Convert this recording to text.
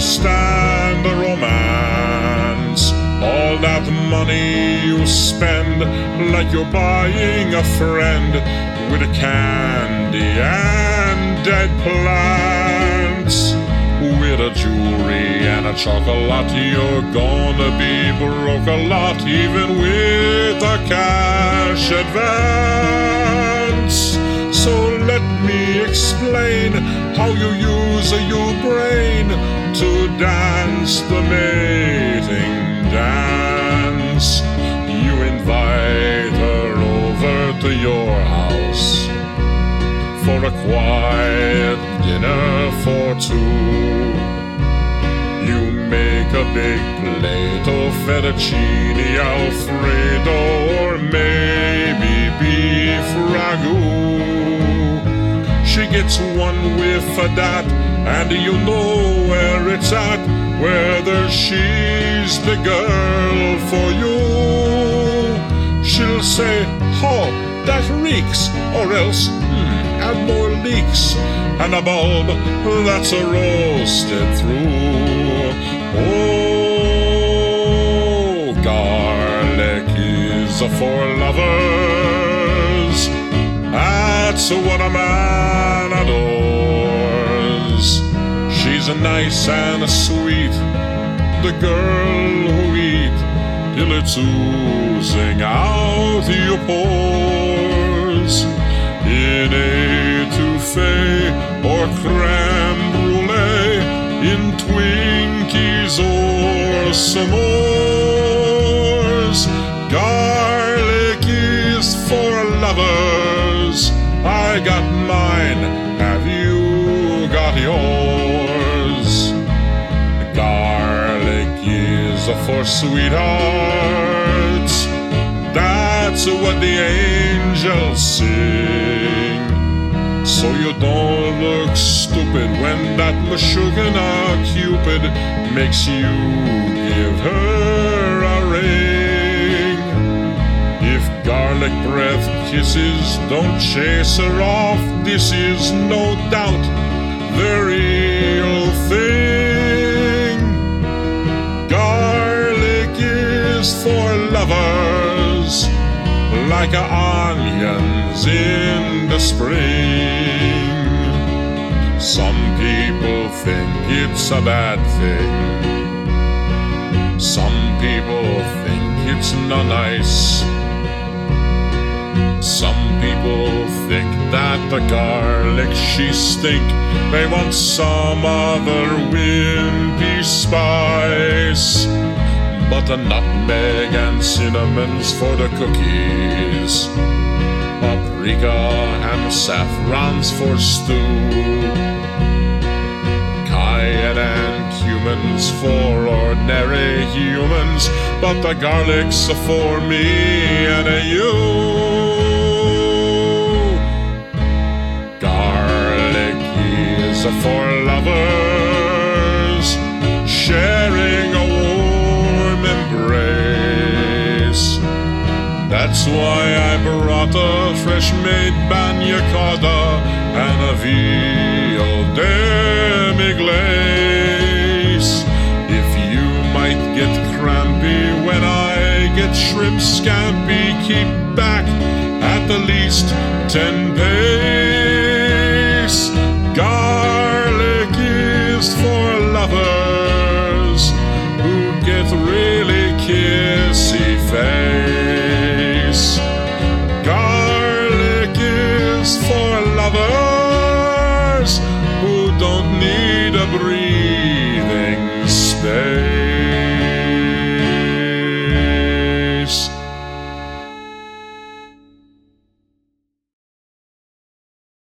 understand the romance. All that money you spend, like you're buying a friend with a candy and dead plants. With a jewelry and a chocolate, you're gonna be broke a lot, even with a cash advance. So let me explain how you use your brain to dance the mating dance. You invite her over to your house for a quiet dinner for two. You make a big plate of fettuccine alfredo or maybe beef ragu. She gets one with a dot, and you know where it's at, whether she's the girl for you. She'll say, Oh, that reeks, or else, hmm, add more leeks, and a bulb that's a roasted through. Oh, garlic is for lovers. That's what a man adores. She's a nice and a sweet, the girl who eat till it's oozing out your pores. In etouffee or creme brulee, in Twinkies or s'mores. Got mine. Have you got yours? Garlic is for sweethearts. That's what the angels sing. So you don't look stupid when that Meshuggah Cupid makes you give her a ring. If garlic breath kisses don't chase her off, this is no doubt the real thing. Garlic is for lovers, like onions in the spring. Some people think it's a bad thing. Some people think it's not nice. Some people think that the garlic she stink. They want some other wimpy spice. But the nutmeg and cinnamon's for the cookies. Paprika and saffron's for stew. And cumin's for ordinary humans, but the garlic's for me and you. Lovers, sharing a warm embrace. That's why I brought a fresh made bagna cauda and a veal demi glace. If you might get crampy when I get shrimp scampi, keep back at the least ten paces. for a lover.